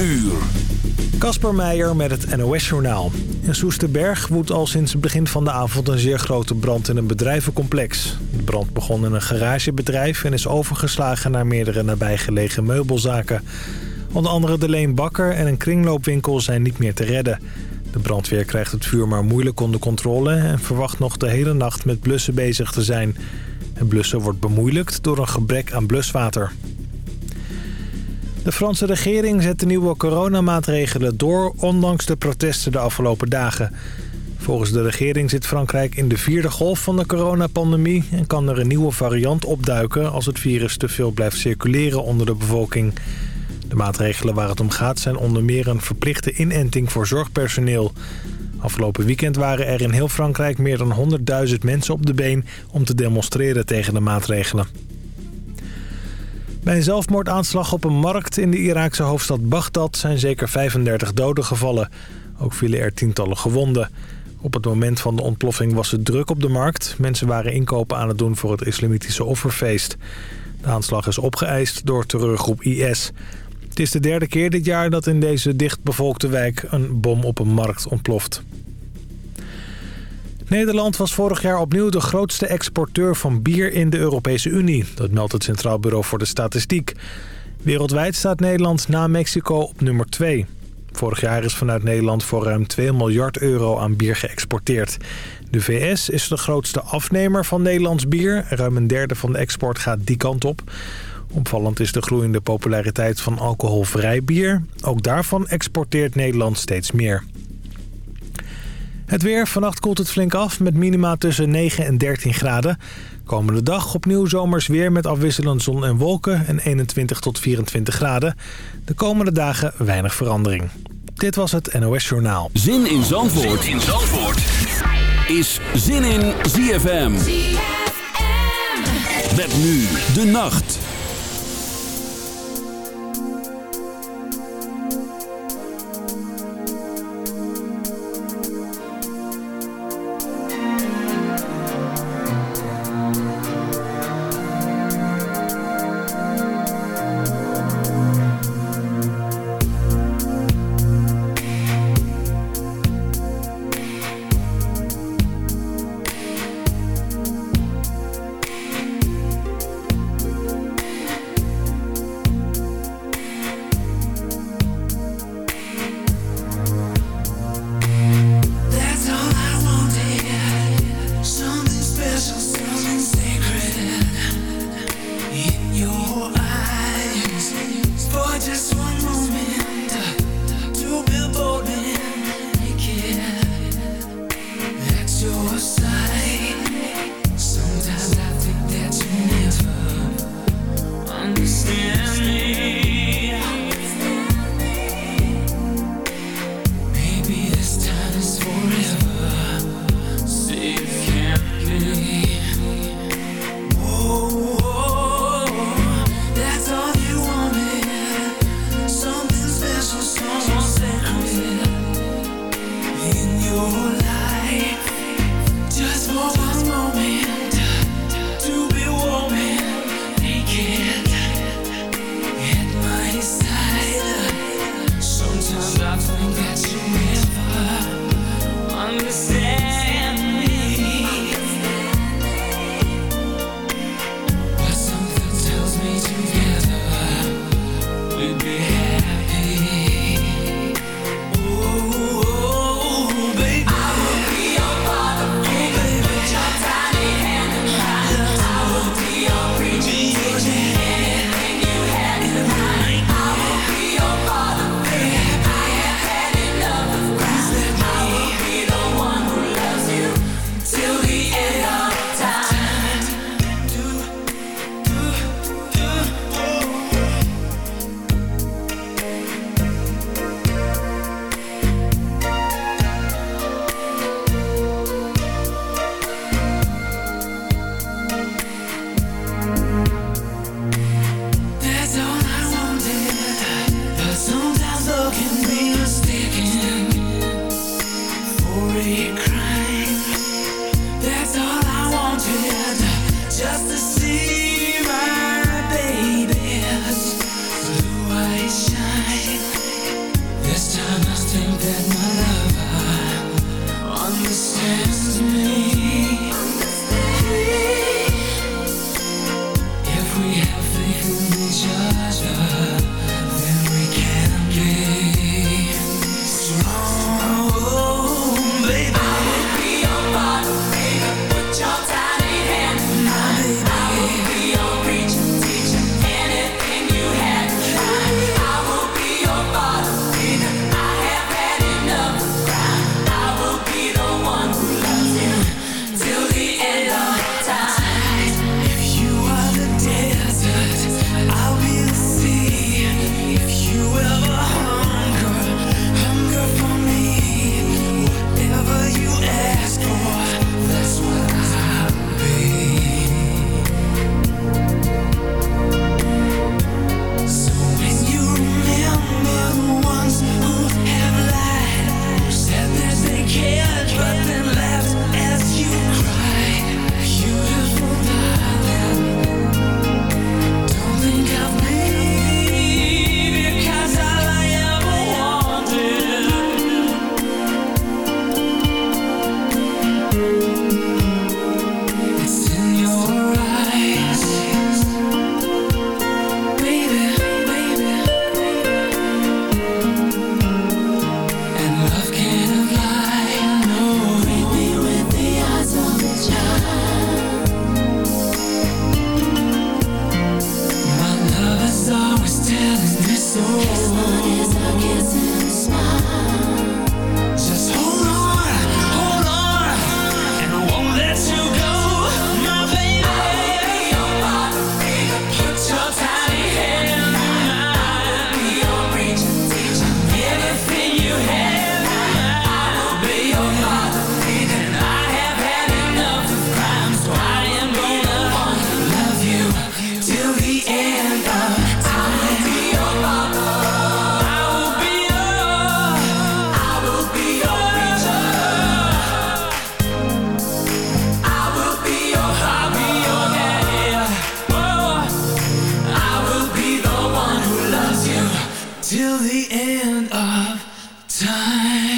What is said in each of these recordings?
uur. Kasper Meijer met het NOS-journaal. In Soesterberg woedt al sinds het begin van de avond een zeer grote brand in een bedrijvencomplex. De brand begon in een garagebedrijf en is overgeslagen naar meerdere nabijgelegen meubelzaken. Onder andere de Leen Bakker en een kringloopwinkel zijn niet meer te redden. De brandweer krijgt het vuur maar moeilijk onder controle en verwacht nog de hele nacht met blussen bezig te zijn. Het blussen wordt bemoeilijkt door een gebrek aan bluswater. De Franse regering zet de nieuwe coronamaatregelen door... ondanks de protesten de afgelopen dagen. Volgens de regering zit Frankrijk in de vierde golf van de coronapandemie... en kan er een nieuwe variant opduiken... als het virus te veel blijft circuleren onder de bevolking. De maatregelen waar het om gaat zijn onder meer een verplichte inenting voor zorgpersoneel. Afgelopen weekend waren er in heel Frankrijk meer dan 100.000 mensen op de been... om te demonstreren tegen de maatregelen. Bij een zelfmoordaanslag op een markt in de Iraakse hoofdstad Bagdad zijn zeker 35 doden gevallen. Ook vielen er tientallen gewonden. Op het moment van de ontploffing was het druk op de markt. Mensen waren inkopen aan het doen voor het islamitische offerfeest. De aanslag is opgeëist door terreurgroep IS. Het is de derde keer dit jaar dat in deze dichtbevolkte wijk een bom op een markt ontploft. Nederland was vorig jaar opnieuw de grootste exporteur van bier in de Europese Unie. Dat meldt het Centraal Bureau voor de Statistiek. Wereldwijd staat Nederland na Mexico op nummer 2. Vorig jaar is vanuit Nederland voor ruim 2 miljard euro aan bier geëxporteerd. De VS is de grootste afnemer van Nederlands bier. Ruim een derde van de export gaat die kant op. Opvallend is de groeiende populariteit van alcoholvrij bier. Ook daarvan exporteert Nederland steeds meer. Het weer. Vannacht koelt het flink af met minima tussen 9 en 13 graden. Komende dag opnieuw zomers weer met afwisselend zon en wolken en 21 tot 24 graden. De komende dagen weinig verandering. Dit was het NOS Journaal. Zin in Zandvoort, zin in Zandvoort. is Zin in ZFM. ZFM. Met nu de nacht. time.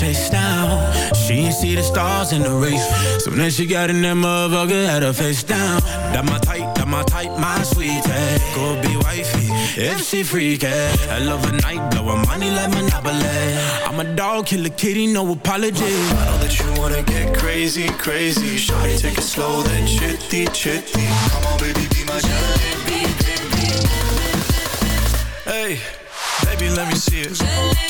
Chase now. She ain't see the stars in the race. So then she got in that motherfucker, had her face down. That my type, that my type, my sweetie. Go be wifey, if she freaky. I love a night, blowin' money like Monopoly. I'm a dog, kill a kitty, no apology. I know that you wanna get crazy, crazy. Shawty, take it slow, then chitty, chitty. Come on, baby, be my jalebi, baby. Hey, baby, let me see it.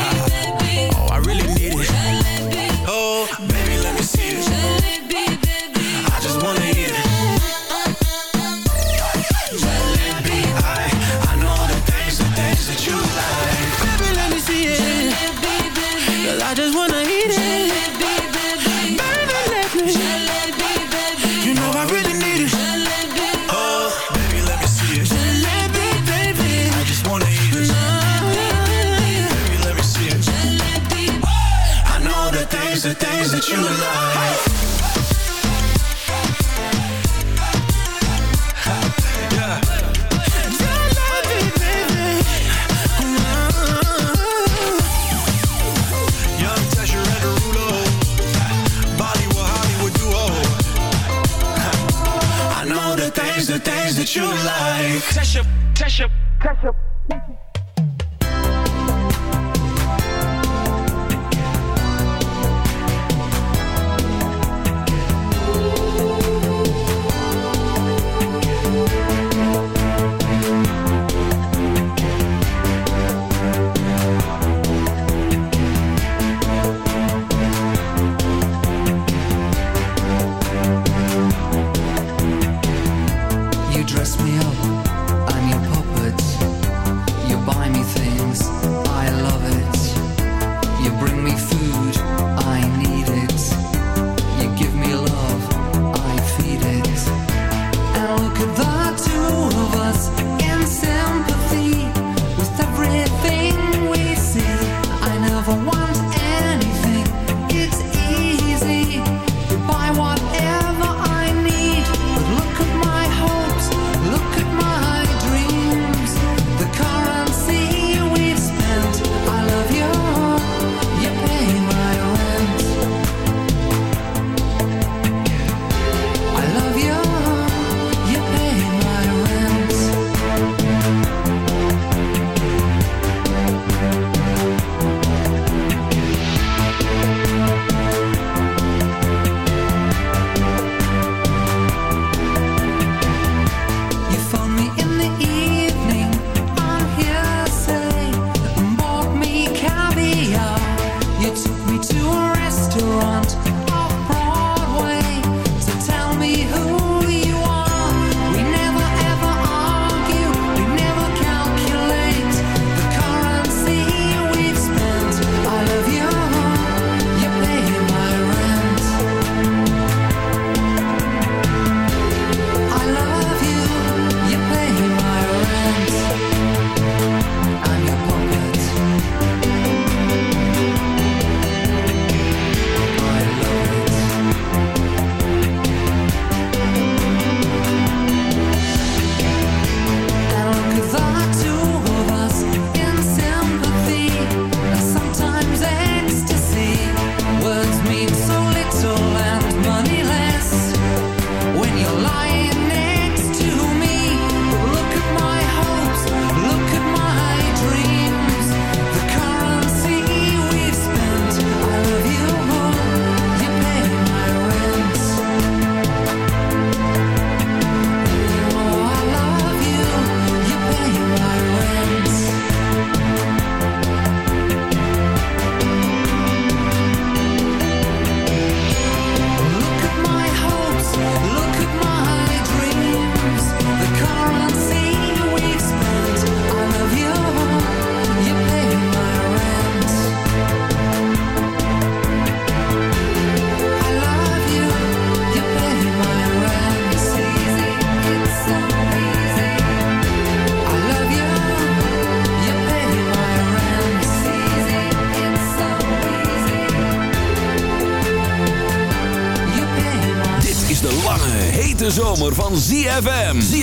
That's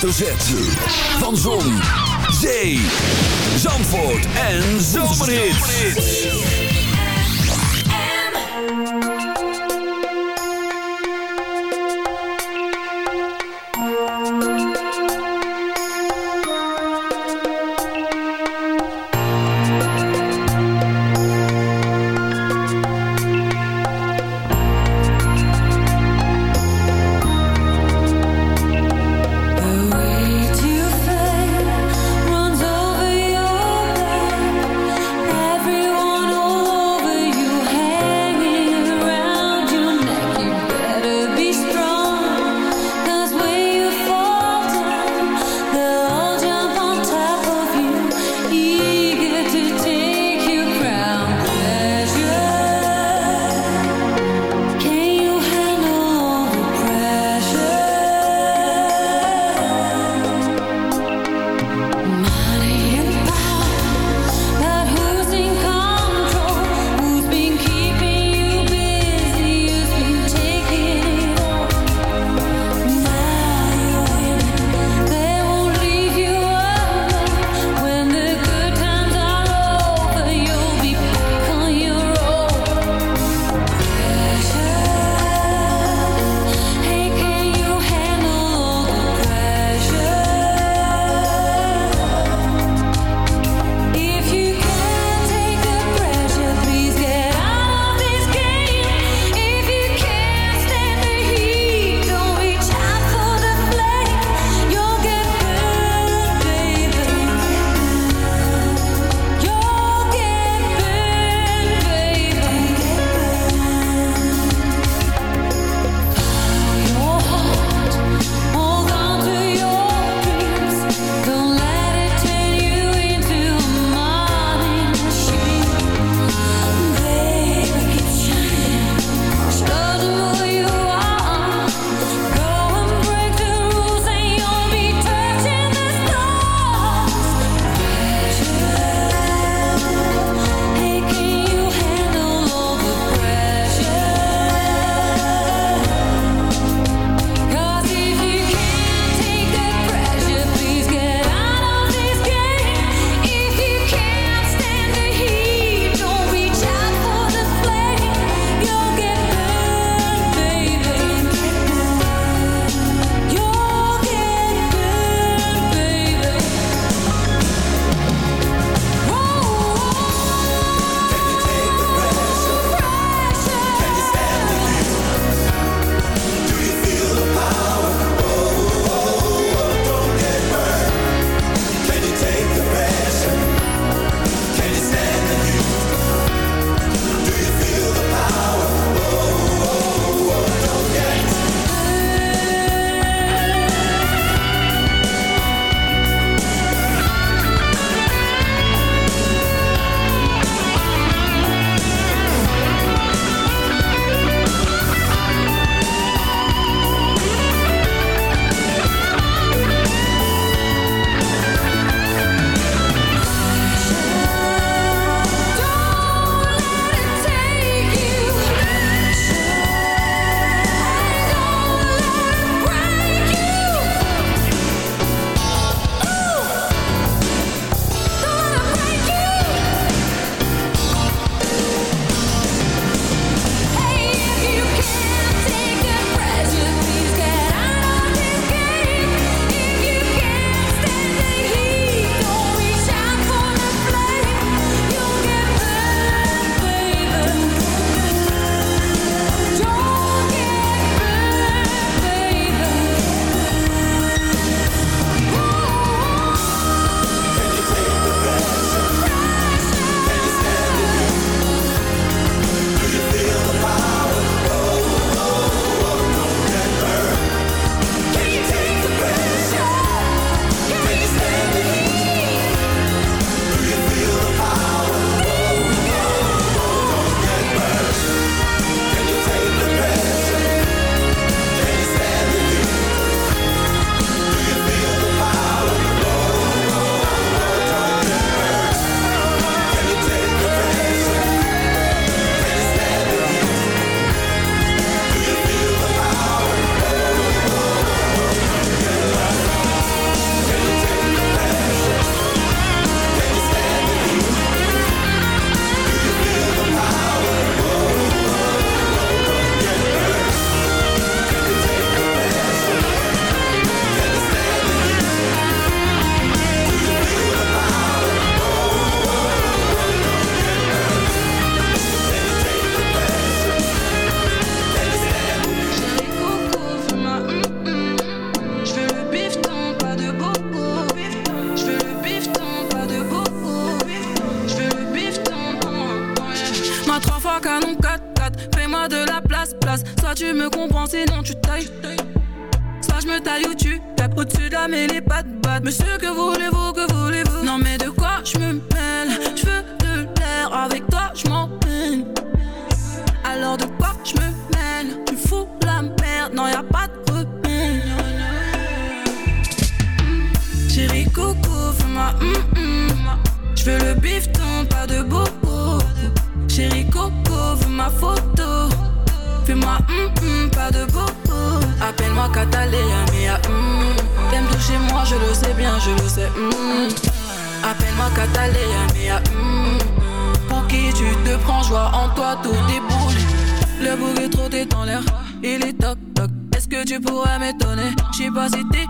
Hoofdletter Z. Fais-moi. Je veux le bifton, pas de bobo. Chérie Coco, veux ma photo. Fais-moi hum pas de bobo. Appelle-moi Catalina, mia hum. T'aimes toucher moi, je le sais bien, je le sais hum. Appelle-moi Catalina, mia hum. Pour qui tu te prends, joie en toi, tout déboule. Le bouc est trop dans l'air, il est toc toc. Est-ce que tu pourrais m'étonner? J'sais pas si t'es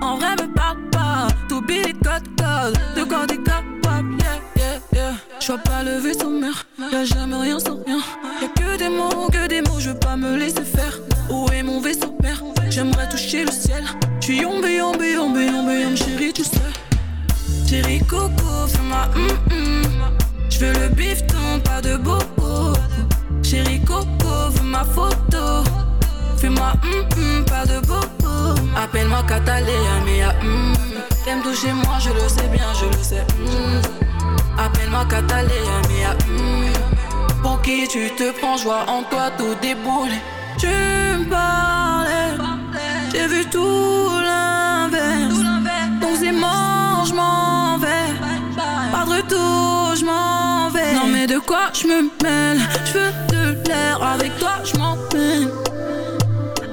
en vrai me parle pas. Tout billet code code, de quoi t'es capable, yeah yeah yeah. J'vois pas le vaisseau mère, y'a jamais rien sans rien. Y'a que des mots, que des mots, je veux pas me laisser faire. Où est mon vaisseau mère? J'aimerais toucher le ciel. J'suis yombe, yombe, yombe, yombe, yombe, chérie, tu sais. Chérie Coco, fais-moi hum hum. J'veux le bifton, pas de bobo. Chérie Coco, veux ma photo. Fais-moi hum hum, pas de bobo. Appelle-moi Catalina, mais hum. T'aimes toucher moi, je le sais bien, je le sais. hum. Appelle-moi Catalina, mais. Pour qui tu te prends, joie en toi, tout déboule. Tu me parlais, j'ai vu tout l'inverse. Donc c'est mort, je m'en vais. Pas de retour, je m'en vais. Non mais de quoi je me mêle? Je veux de l'air, avec toi je m'en mêle.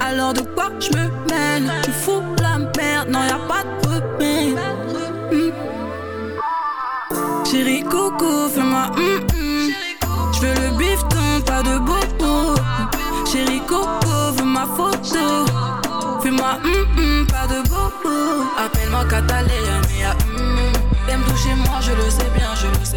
Alors de quoi je me mêle Tu fous la merde, non y'a pas de remède. Hmm. Chérie Coco, fais-moi hum hum. Je veux le bifton, pas de bobo. Chérie Coco, veux ma photo. Fais-moi hum, pas de bobo. Appelle-moi Catalina, mais hum. T'aimes toucher moi, je le sais bien, je le sais.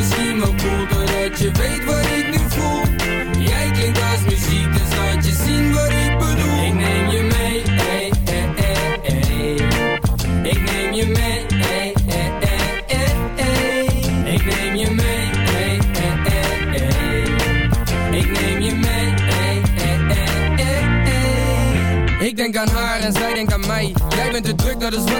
misschien wel cool Doordat je weet wat ik nu voel Jij klinkt als muziek, dus laat je zien wat ik bedoel Ik neem je mee, ey, ey, ey, Ik neem je mee denk aan haar en zij denkt aan mij Jij bent te druk, dat is wat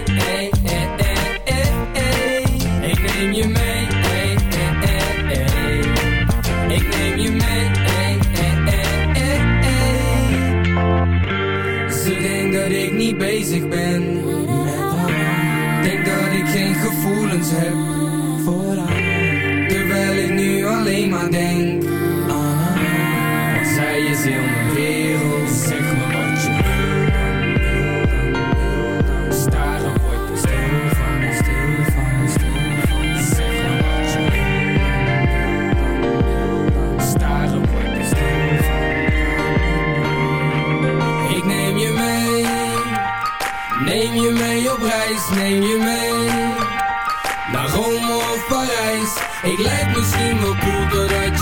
Terwijl ik nu alleen maar denk aan haar. Want zij is heel mijn wereld, zeg me wat je wil dan, wil dan, Staren word je stil van, stil van, stil van. Zeg me wat je wil dan, wil dan, Staren word je stil van. Ik neem je mee, neem je mee op reis, neem je mee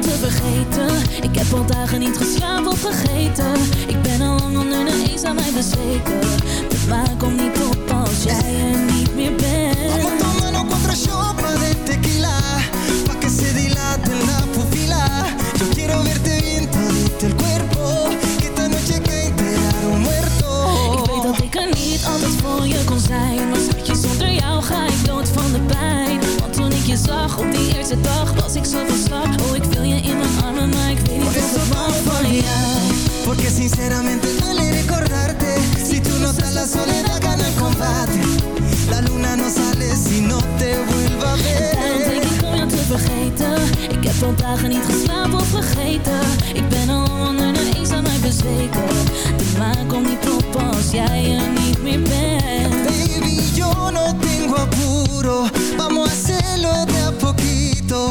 te vergeten. Ik heb al dagen niet geslapen of vergeten. Ik ben al lang onder de eens aan mij bezweken. De maan komt niet op als jij er niet meer bent. Vamos tomando contra chopa de tequila. Pa' que se dilate la pupila Yo quiero verte bien todito el cuerpo. Que esta noche que enterar un muerto. Ik weet dat ik er niet altijd voor je kon zijn Maar schatje zonder jou ga ik dood van de pijn je op die eerste dag was ik zo van Oh ik wil je in mijn armen maar ik weet niet of ik mag van jou Porque sinceramente duele recordarte. Si tú no estás la soledad gana el combate. La luna no sale si no te vuelva a ver Ik heb dagen niet geslapen of vergeten. Ik ben al onder de eens aan mij bezweken. De maan komt niet op als jij er niet meer bent. Baby, yo no tengo apuro. Vamos a hacerlo de a poquito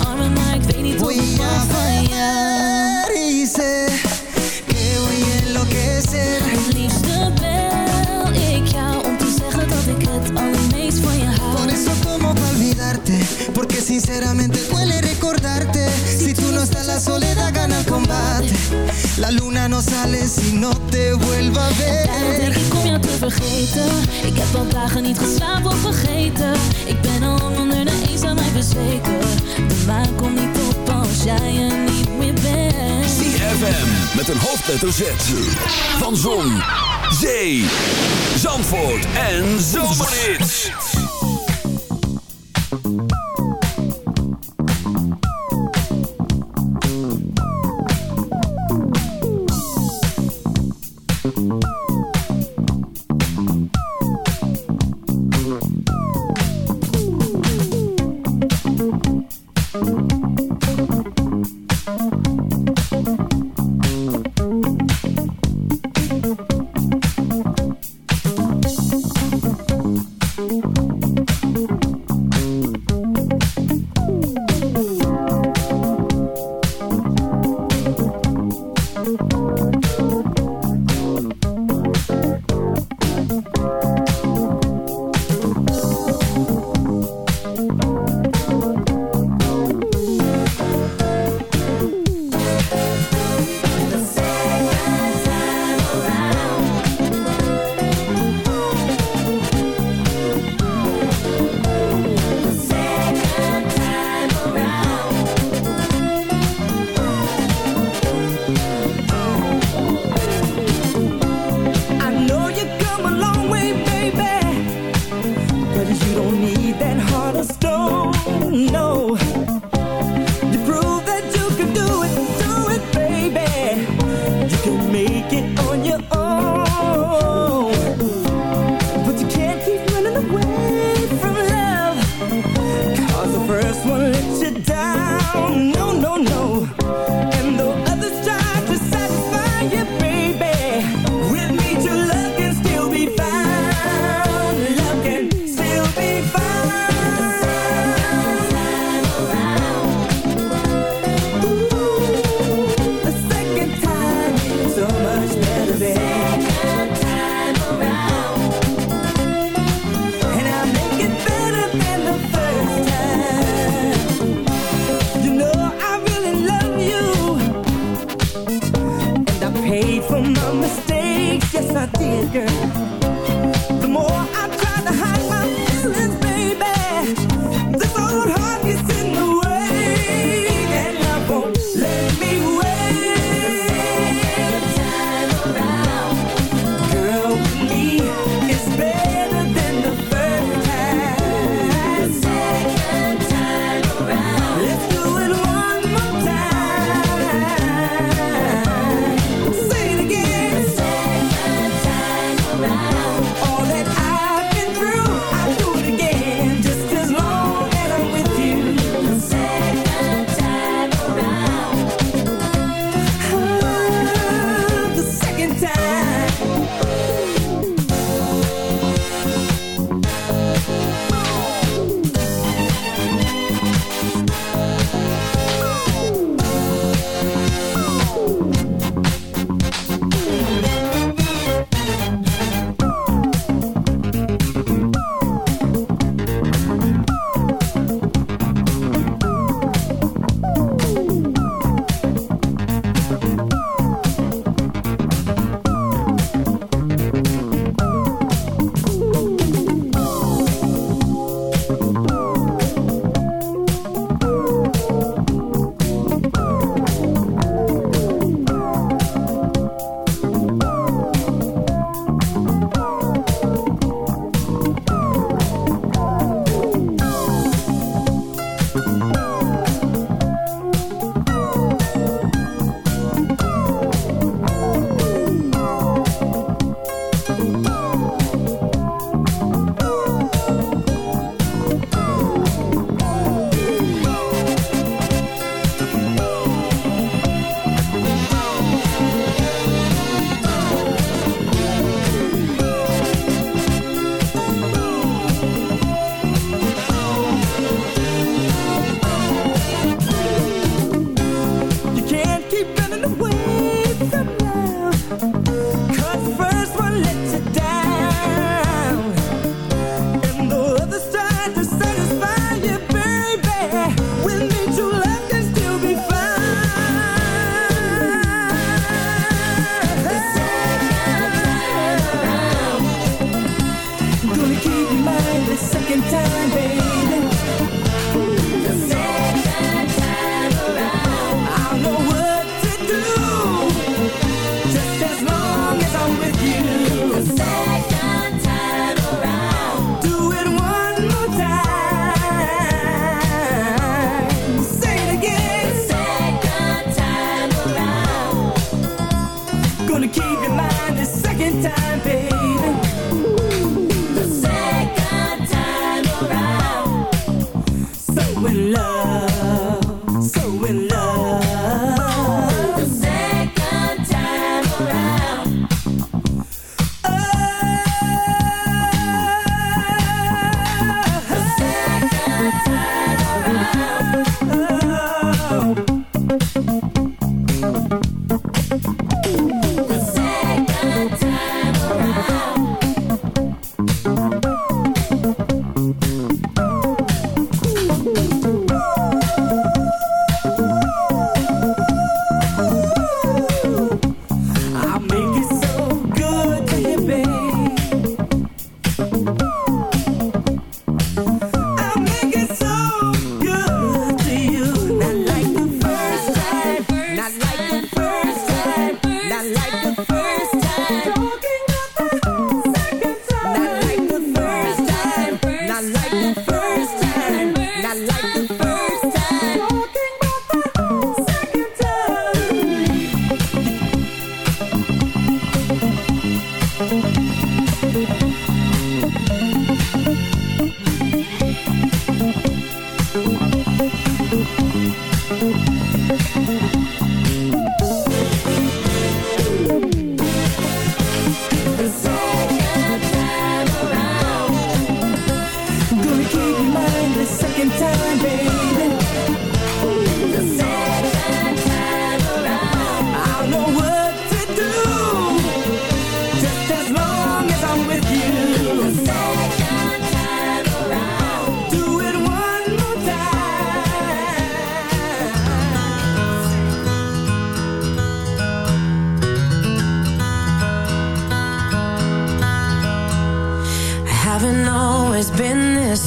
of ik Voy a jou y sé que voy a enloquecer. Liefste bel ik jou om te zeggen dat ik het allermeest van je Por hou eso tomo pa olvidarte? Porque sinceramente duele recordarte. Si tú no estás la soledad gana el combate. La luna no sale si no te vuelva a Daarom denk ver ik om jou te vergeten. Ik heb al dagen niet geslapen of vergeten. Ik ben al onder de eens aan mij bezweken. De maan komt niet op als jij er niet meer bent ZFM met een hoofdletter Z. Van Zon, Zee, Zandvoort en Zomerhits.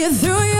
get through you.